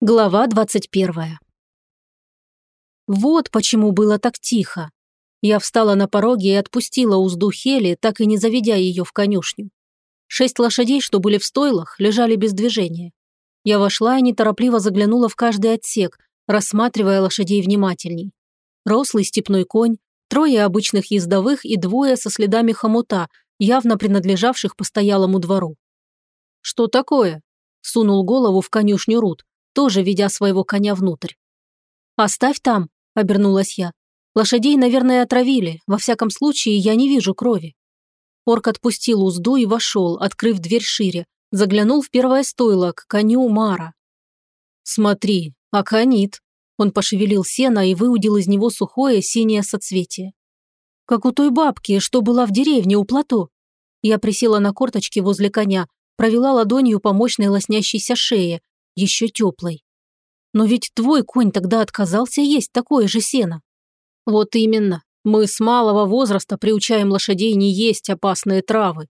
Глава 21. Вот почему было так тихо. Я встала на пороге и отпустила узду Хели, так и не заведя ее в конюшню. Шесть лошадей, что были в стойлах, лежали без движения. Я вошла и неторопливо заглянула в каждый отсек, рассматривая лошадей внимательней. Рослый степной конь, трое обычных ездовых и двое со следами хомута, явно принадлежавших постоялому двору. «Что такое?» – сунул голову в конюшню Рут тоже ведя своего коня внутрь. «Оставь там», – обернулась я. «Лошадей, наверное, отравили. Во всяком случае, я не вижу крови». Орк отпустил узду и вошел, открыв дверь шире. Заглянул в первое стойло, к коню Мара. «Смотри, аконит». Он пошевелил сено и выудил из него сухое синее соцветие. «Как у той бабки, что была в деревне у плато». Я присела на корточки возле коня, провела ладонью по мощной лоснящейся шее, еще теплой. Но ведь твой конь тогда отказался есть такое же сено. Вот именно. Мы с малого возраста приучаем лошадей не есть опасные травы.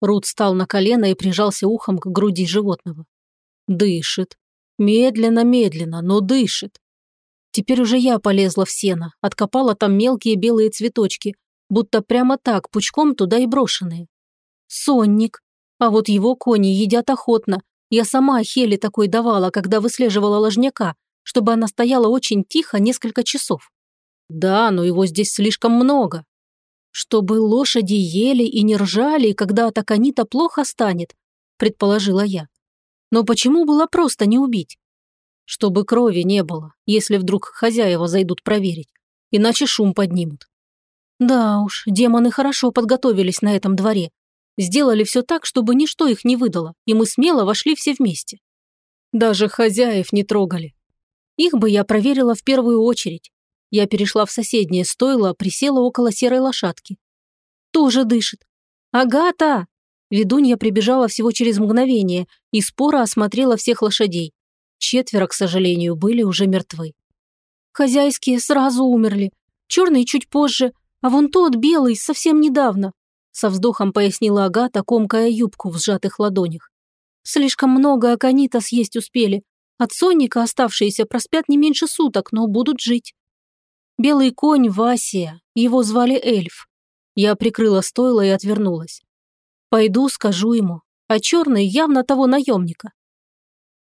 Рут встал на колено и прижался ухом к груди животного. Дышит. Медленно-медленно, но дышит. Теперь уже я полезла в сено, откопала там мелкие белые цветочки, будто прямо так, пучком туда и брошенные. Сонник. А вот его кони едят охотно, я сама Хеле такой давала, когда выслеживала ложняка, чтобы она стояла очень тихо несколько часов. Да, но его здесь слишком много. Чтобы лошади ели и не ржали, когда от аконита плохо станет, предположила я. Но почему было просто не убить? Чтобы крови не было, если вдруг хозяева зайдут проверить, иначе шум поднимут. Да уж, демоны хорошо подготовились на этом дворе. Сделали все так, чтобы ничто их не выдало, и мы смело вошли все вместе. Даже хозяев не трогали. Их бы я проверила в первую очередь. Я перешла в соседнее стойло, присела около серой лошадки. Тоже дышит. «Агата!» Ведунья прибежала всего через мгновение и споро осмотрела всех лошадей. Четверо, к сожалению, были уже мертвы. Хозяйские сразу умерли. Черный чуть позже, а вон тот белый совсем недавно. Со вздохом пояснила Агата, комкая юбку в сжатых ладонях. Слишком много аконита съесть успели. От сонника оставшиеся проспят не меньше суток, но будут жить. Белый конь Васия, его звали Эльф. Я прикрыла стойло и отвернулась. Пойду, скажу ему, а черный явно того наемника.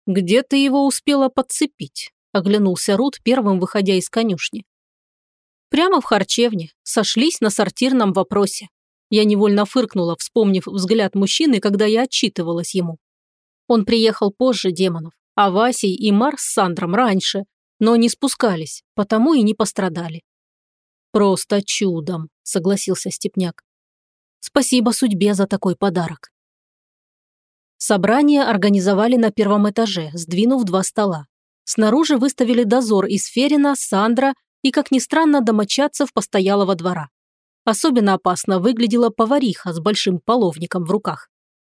«Где ты его успела подцепить?» – оглянулся Рут, первым выходя из конюшни. «Прямо в харчевне, сошлись на сортирном вопросе», я невольно фыркнула, вспомнив взгляд мужчины, когда я отчитывалась ему. Он приехал позже демонов, а Васей и Мар с Сандром раньше, но не спускались, потому и не пострадали. «Просто чудом», – согласился Степняк. «Спасибо судьбе за такой подарок». Собрание организовали на первом этаже, сдвинув два стола. Снаружи выставили дозор из Ферина, Сандра и, как ни странно, домочадцев постоялого двора. Особенно опасно выглядела повариха с большим половником в руках.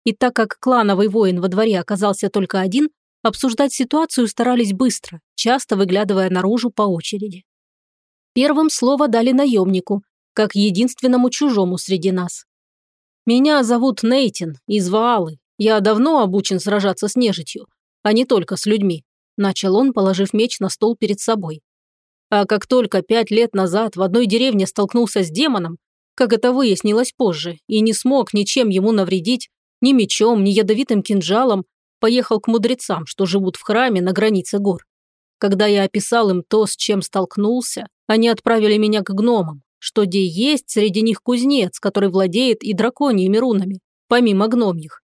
И так как клановый воин во дворе оказался только один, обсуждать ситуацию старались быстро, часто выглядывая наружу по очереди. Первым слово дали наемнику, как единственному чужому среди нас. «Меня зовут Нейтин, из Ваалы. Я давно обучен сражаться с нежитью, а не только с людьми», начал он, положив меч на стол перед собой. А как только пять лет назад в одной деревне столкнулся с демоном, как это выяснилось позже, и не смог ничем ему навредить, ни мечом, ни ядовитым кинжалом, поехал к мудрецам, что живут в храме на границе гор. Когда я описал им то, с чем столкнулся, они отправили меня к гномам, что где есть среди них кузнец, который владеет и драконьими рунами, помимо гномьих.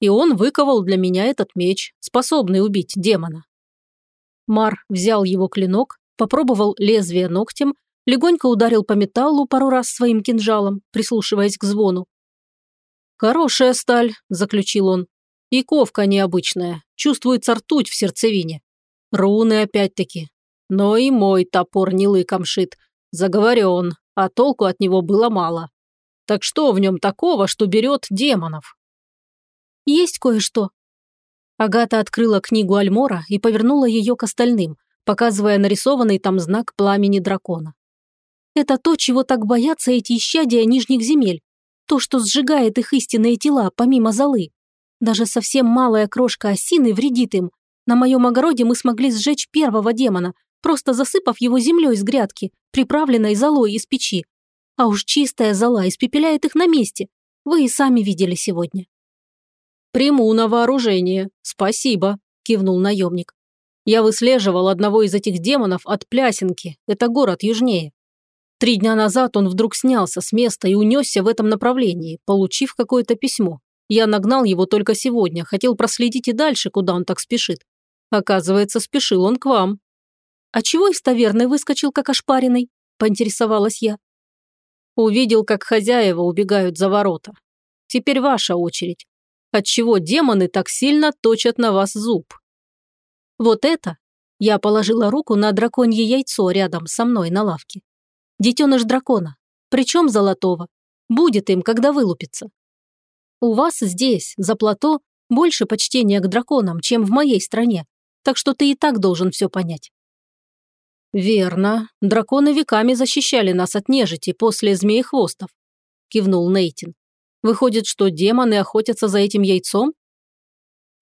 И он выковал для меня этот меч, способный убить демона. Мар взял его клинок, попробовал лезвие ногтем, легонько ударил по металлу пару раз своим кинжалом, прислушиваясь к звону. «Хорошая сталь», – заключил он. «И ковка необычная, чувствуется ртуть в сердцевине. Руны опять-таки. Но и мой топор не лыком шит, заговорен, а толку от него было мало. Так что в нем такого, что берет демонов?» «Есть кое-что». Агата открыла книгу Альмора и повернула ее к остальным, показывая нарисованный там знак пламени дракона. Это то, чего так боятся эти исчадия нижних земель. То, что сжигает их истинные тела, помимо золы. Даже совсем малая крошка осины вредит им, На моем огороде мы смогли сжечь первого демона, просто засыпав его землей с грядки, приправленной золой из печи. А уж чистая зола испепеляет их на месте. Вы и сами видели сегодня». «Приму на вооружение. Спасибо», – кивнул наемник. «Я выслеживал одного из этих демонов от Плясенки. Это город южнее. Три дня назад он вдруг снялся с места и унесся в этом направлении, получив какое-то письмо. Я нагнал его только сегодня, хотел проследить и дальше, куда он так спешит. Оказывается, спешил он к вам». «А чего из таверны выскочил, как ошпаренный?» – поинтересовалась я. Увидел, как хозяева убегают за ворота. Теперь ваша очередь. Отчего демоны так сильно точат на вас зуб? Вот это? Я положила руку на драконье яйцо рядом со мной на лавке. Детеныш дракона. Причем золотого. Будет им, когда вылупится. У вас здесь, за плато, больше почтения к драконам, чем в моей стране, так что ты и так должен все понять. «Верно. Драконы веками защищали нас от нежити после змеехвостов», – кивнул Нейтин. «Выходит, что демоны охотятся за этим яйцом?»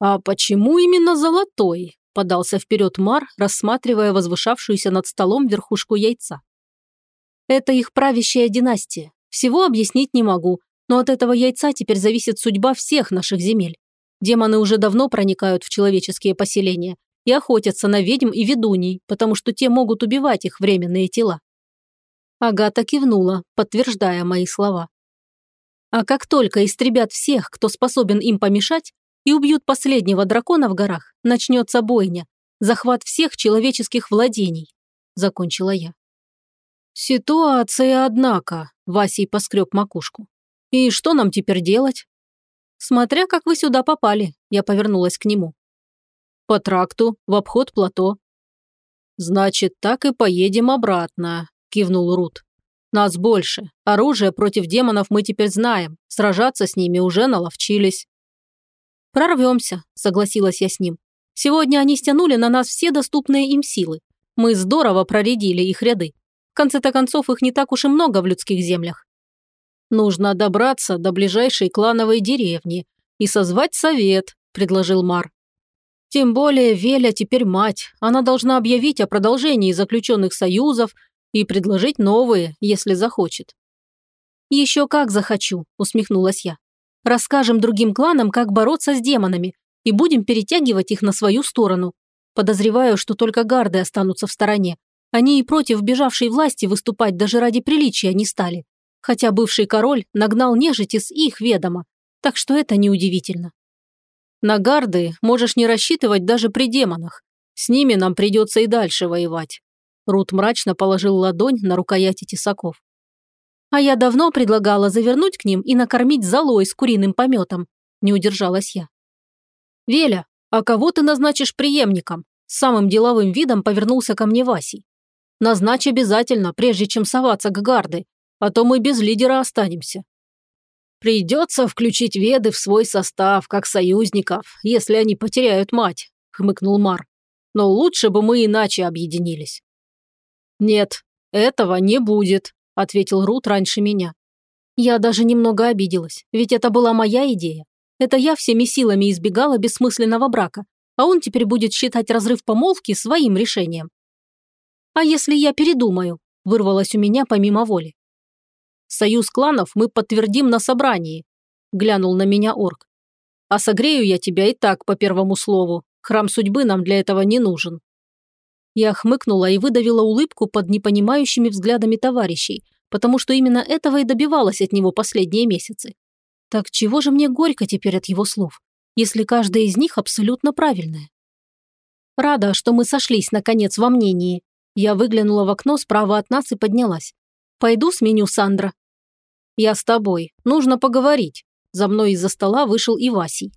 «А почему именно золотой?» – подался вперед Мар, рассматривая возвышавшуюся над столом верхушку яйца. «Это их правящая династия. Всего объяснить не могу, но от этого яйца теперь зависит судьба всех наших земель. Демоны уже давно проникают в человеческие поселения, и охотятся на ведьм и ведуней, потому что те могут убивать их временные тела. Агата кивнула, подтверждая мои слова. А как только истребят всех, кто способен им помешать, и убьют последнего дракона в горах, начнется бойня, захват всех человеческих владений, закончила я. Ситуация, однако, Васей поскреб макушку. И что нам теперь делать? Смотря как вы сюда попали, я повернулась к нему. По тракту, в обход плато. Значит, так и поедем обратно, кивнул Рут. Нас больше. Оружие против демонов мы теперь знаем. Сражаться с ними уже наловчились. Прорвемся, согласилась я с ним. Сегодня они стянули на нас все доступные им силы. Мы здорово проредили их ряды. В конце-то концов, их не так уж и много в людских землях. Нужно добраться до ближайшей клановой деревни и созвать совет, предложил Мар. Тем более Веля теперь мать, она должна объявить о продолжении заключенных союзов и предложить новые, если захочет. «Еще как захочу», – усмехнулась я. «Расскажем другим кланам, как бороться с демонами, и будем перетягивать их на свою сторону. Подозреваю, что только гарды останутся в стороне. Они и против бежавшей власти выступать даже ради приличия не стали. Хотя бывший король нагнал нежити с их ведома, так что это неудивительно. На гарды можешь не рассчитывать даже при демонах. С ними нам придется и дальше воевать». Рут мрачно положил ладонь на рукояти тесаков. «А я давно предлагала завернуть к ним и накормить золой с куриным пометом», – не удержалась я. «Веля, а кого ты назначишь преемником?» С самым деловым видом повернулся ко мне Васий. «Назначь обязательно, прежде чем соваться к гарды, а то мы без лидера останемся. «Придется включить веды в свой состав, как союзников, если они потеряют мать», – хмыкнул Мар. «Но лучше бы мы иначе объединились». «Нет, этого не будет», – ответил Рут раньше меня. Я даже немного обиделась, ведь это была моя идея. Это я всеми силами избегала бессмысленного брака, а он теперь будет считать разрыв помолвки своим решением. «А если я передумаю?» – вырвалось у меня помимо воли. Союз кланов мы подтвердим на собрании», – глянул на меня орк. «А согрею я тебя и так по первому слову. Храм судьбы нам для этого не нужен». Я хмыкнула и выдавила улыбку под непонимающими взглядами товарищей, потому что именно этого и добивалась от него последние месяцы. Так чего же мне горько теперь от его слов, если каждая из них абсолютно правильная? Рада, что мы сошлись, наконец, во мнении. Я выглянула в окно справа от нас и поднялась. Пойду сменю Сандра. «Я с тобой. Нужно поговорить». За мной из-за стола вышел и Васий.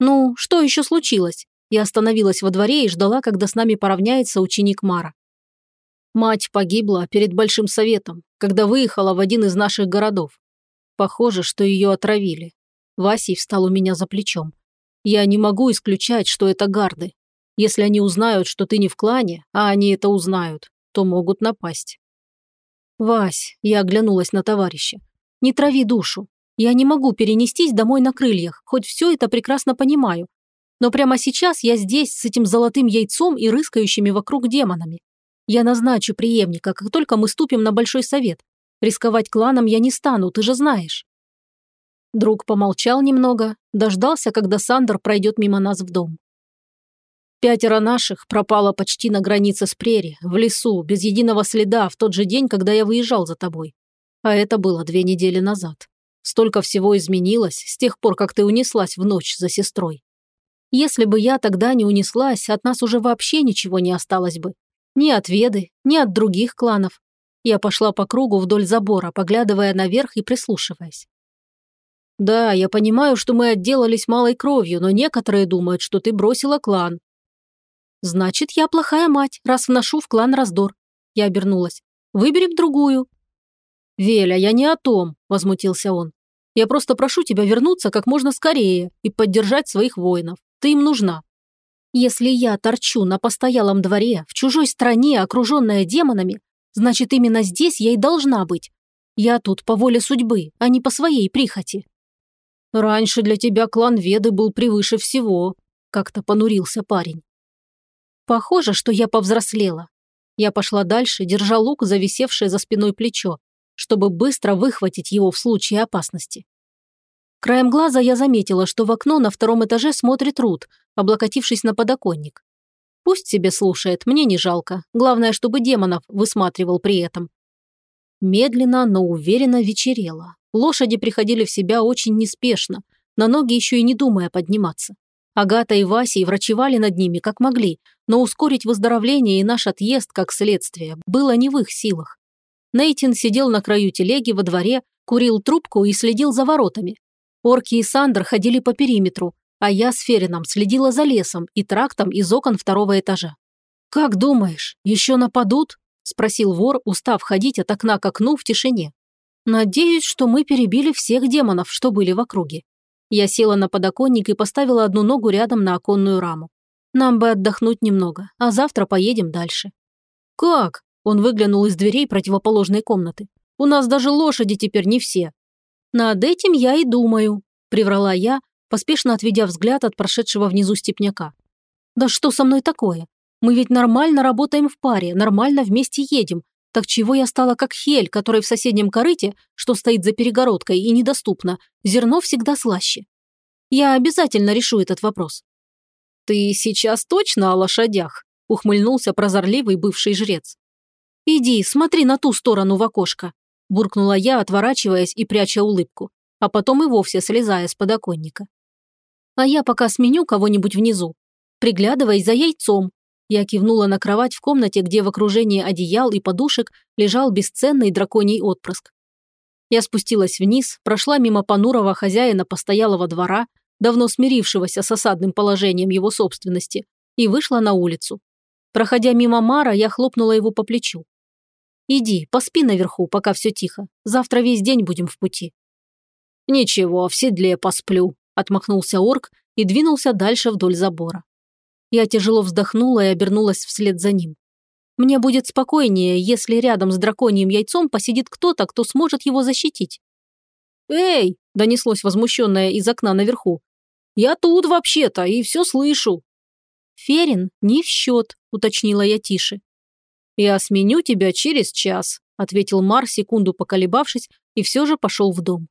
«Ну, что еще случилось?» Я остановилась во дворе и ждала, когда с нами поравняется ученик Мара. Мать погибла перед Большим Советом, когда выехала в один из наших городов. Похоже, что ее отравили. Васий встал у меня за плечом. Я не могу исключать, что это гарды. Если они узнают, что ты не в клане, а они это узнают, то могут напасть. «Вась», – я оглянулась на товарища, – «не трави душу. Я не могу перенестись домой на крыльях, хоть все это прекрасно понимаю. Но прямо сейчас я здесь с этим золотым яйцом и рыскающими вокруг демонами. Я назначу преемника, как только мы ступим на Большой Совет. Рисковать кланом я не стану, ты же знаешь». Друг помолчал немного, дождался, когда Сандер пройдет мимо нас в дом. Пятеро наших пропало почти на границе с прери, в лесу, без единого следа, в тот же день, когда я выезжал за тобой. А это было две недели назад. Столько всего изменилось с тех пор, как ты унеслась в ночь за сестрой. Если бы я тогда не унеслась, от нас уже вообще ничего не осталось бы. Ни от Веды, ни от других кланов. Я пошла по кругу вдоль забора, поглядывая наверх и прислушиваясь. Да, я понимаю, что мы отделались малой кровью, но некоторые думают, что ты бросила клан. Значит, я плохая мать, раз вношу в клан раздор. Я обернулась. Выберем другую. Веля, я не о том, возмутился он. Я просто прошу тебя вернуться как можно скорее и поддержать своих воинов. Ты им нужна. Если я торчу на постоялом дворе, в чужой стране, окруженная демонами, значит, именно здесь я и должна быть. Я тут по воле судьбы, а не по своей прихоти. Раньше для тебя клан Веды был превыше всего, как-то понурился парень. Похоже, что я повзрослела. Я пошла дальше, держа лук, зависевшее за спиной плечо, чтобы быстро выхватить его в случае опасности. Краем глаза я заметила, что в окно на втором этаже смотрит Рут, облокотившись на подоконник. Пусть себе слушает, мне не жалко. Главное, чтобы демонов высматривал при этом. Медленно, но уверенно вечерело. Лошади приходили в себя очень неспешно, на ноги еще и не думая подниматься. Агата и Вася врачевали над ними как могли, но ускорить выздоровление и наш отъезд как следствие было не в их силах. Нейтин сидел на краю телеги во дворе, курил трубку и следил за воротами, Орки и Сандер ходили по периметру, а я с Ферином следила за лесом и трактом из окон второго этажа. «Как думаешь, еще нападут?» – спросил вор, устав ходить от окна к окну в тишине. «Надеюсь, что мы перебили всех демонов, что были в округе». Я села на подоконник и поставила одну ногу рядом на оконную раму. Нам бы отдохнуть немного, а завтра поедем дальше. «Как?» – он выглянул из дверей противоположной комнаты. «У нас даже лошади теперь не все. «Над этим я и думаю», – приврала я, поспешно отведя взгляд от прошедшего внизу степняка. «Да что со мной такое? Мы ведь нормально работаем в паре, нормально вместе едем. Так чего я стала как Хель, которой в соседнем корыте, что стоит за перегородкой и недоступно, зерно всегда слаще? Я обязательно решу этот вопрос». «Ты сейчас точно о лошадях?» – ухмыльнулся прозорливый бывший жрец. «Иди, смотри на ту сторону в окошко», буркнула я, отворачиваясь и пряча улыбку, а потом и вовсе слезая с подоконника. А я пока сменю кого-нибудь внизу. Приглядывай за яйцом. Я кивнула на кровать в комнате, где в окружении одеял и подушек лежал бесценный драконий отпрыск. Я спустилась вниз, прошла мимо понурого хозяина постоялого двора, давно смирившегося с осадным положением его собственности, и вышла на улицу. Проходя мимо Мара, я хлопнула его по плечу. Иди, поспи наверху, пока все тихо. Завтра весь день будем в пути». «Ничего, в седле посплю», – отмахнулся орк и двинулся дальше вдоль забора. Я тяжело вздохнула и обернулась вслед за ним. Мне будет спокойнее, если рядом с драконьим яйцом посидит кто-то, кто сможет его защитить. «Эй!» – донеслось возмущенное из окна наверху. «Я тут вообще-то и все слышу». «Ферин не в счет», – уточнила я тише. «Я сменю тебя через час», – ответил Мар, секунду поколебавшись, и все же пошел в дом.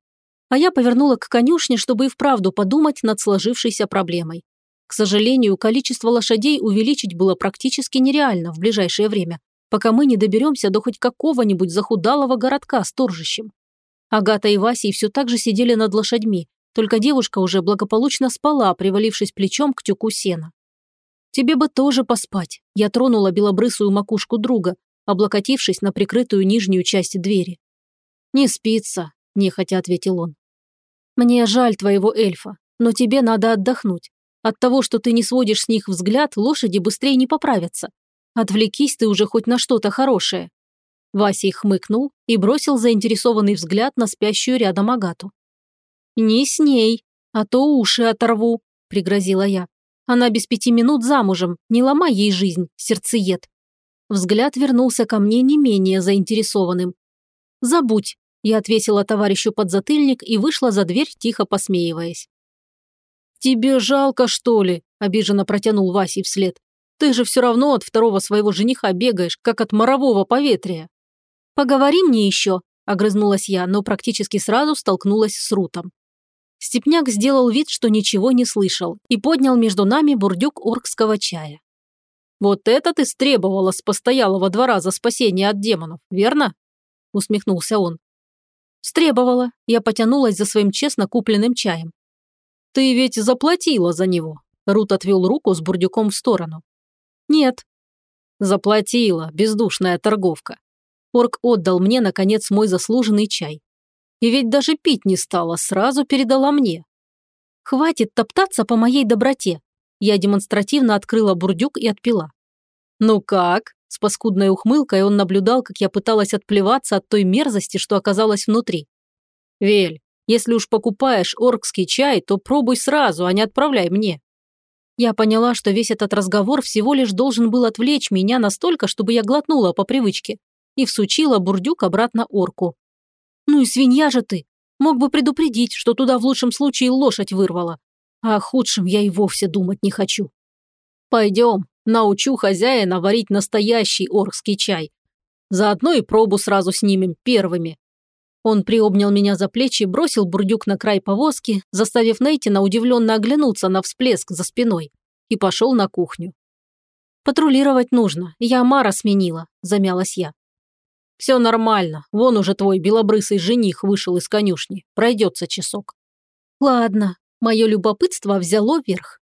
А я повернула к конюшне, чтобы и вправду подумать над сложившейся проблемой. К сожалению, количество лошадей увеличить было практически нереально в ближайшее время, пока мы не доберемся до хоть какого-нибудь захудалого городка с торжищем. Агата и Вася все так же сидели над лошадьми, только девушка уже благополучно спала, привалившись плечом к тюку сена. «Тебе бы тоже поспать», – я тронула белобрысую макушку друга, облокотившись на прикрытую нижнюю часть двери. «Не спится», – нехотя ответил он. «Мне жаль твоего эльфа, но тебе надо отдохнуть. От того, что ты не сводишь с них взгляд, лошади быстрее не поправятся. Отвлекись ты уже хоть на что-то хорошее». Васей хмыкнул и бросил заинтересованный взгляд на спящую рядом Агату. «Не с ней, а то уши оторву», – пригрозила я. Она без пяти минут замужем, не ломай ей жизнь, сердцеед. Взгляд вернулся ко мне не менее заинтересованным. «Забудь», – я отвесила товарищу подзатыльник и вышла за дверь, тихо посмеиваясь. «Тебе жалко, что ли?» обиженно протянул Васей вслед. «Ты же все равно от второго своего жениха бегаешь, как от морового поветрия». «Поговори мне еще», – огрызнулась я, но практически сразу столкнулась с Рутом. Степняк сделал вид, что ничего не слышал, и поднял между нами бурдюк оркского чая. «Вот это ты стребовала с постоялого двора за спасение от демонов, верно?» – усмехнулся он. «Стребовала», – я потянулась за своим честно купленным чаем. «Ты ведь заплатила за него», – Рут отвел руку с бурдюком в сторону. «Нет». «Заплатила, бездушная торговка». Орк отдал мне, наконец, мой заслуженный чай. И ведь даже пить не стала, сразу передала мне. Хватит топтаться по моей доброте. Я демонстративно открыла бурдюк и отпила. Ну как? С паскудной ухмылкой он наблюдал, как я пыталась отплеваться от той мерзости, что оказалась внутри. Вель, если уж покупаешь оркский чай, то пробуй сразу, а не отправляй мне. Я поняла, что весь этот разговор всего лишь должен был отвлечь меня настолько, чтобы я глотнула по привычке и всучила бурдюк обратно орку. Ну и свинья же ты. Мог бы предупредить, что туда в лучшем случае лошадь вырвала. А о худшем я и вовсе думать не хочу. Пойдем, научу хозяина варить настоящий оркский чай. Заодно и пробу сразу снимем первыми. Он приобнял меня за плечи, бросил бурдюк на край повозки, заставив Нейтина удивленно оглянуться на всплеск за спиной, и пошел на кухню. «Патрулировать нужно, я Мара сменила», – замялась я. Все нормально. Вон уже твой белобрысый жених вышел из конюшни. Пройдется часок. Ладно, мое любопытство взяло верх.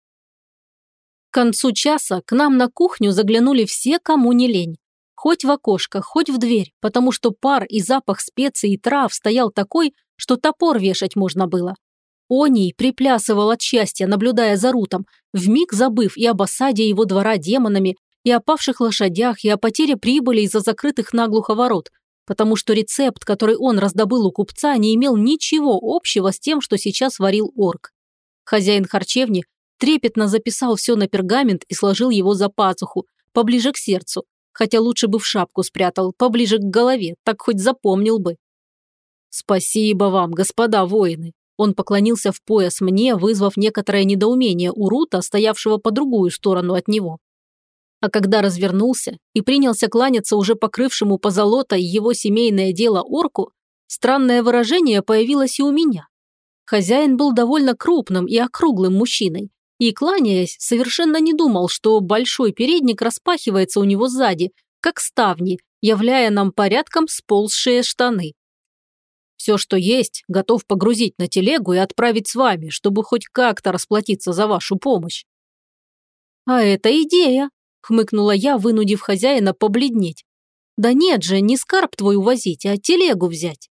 К концу часа к нам на кухню заглянули все, кому не лень. Хоть в окошко, хоть в дверь, потому что пар и запах специй и трав стоял такой, что топор вешать можно было. Оний приплясывал от счастья, наблюдая за Рутом, вмиг забыв и об осаде его двора демонами, и о павших лошадях, и о потере прибыли из-за закрытых наглухо ворот, потому что рецепт, который он раздобыл у купца, не имел ничего общего с тем, что сейчас варил орк. Хозяин харчевни трепетно записал все на пергамент и сложил его за пазуху, поближе к сердцу, хотя лучше бы в шапку спрятал, поближе к голове, так хоть запомнил бы. «Спасибо вам, господа воины!» Он поклонился в пояс мне, вызвав некоторое недоумение у Рута, стоявшего по другую сторону от него. А когда развернулся и принялся кланяться уже покрывшему позолотой его семейное дело орку, странное выражение появилось и у меня. Хозяин был довольно крупным и округлым мужчиной, и, кланяясь, совершенно не думал, что большой передник распахивается у него сзади, как ставни, являя нам порядком сползшие штаны. Все, что есть, готов погрузить на телегу и отправить с вами, чтобы хоть как-то расплатиться за вашу помощь. А это идея, хмыкнула я, вынудив хозяина побледнеть. Да нет же, не скарб твой увозить, а телегу взять.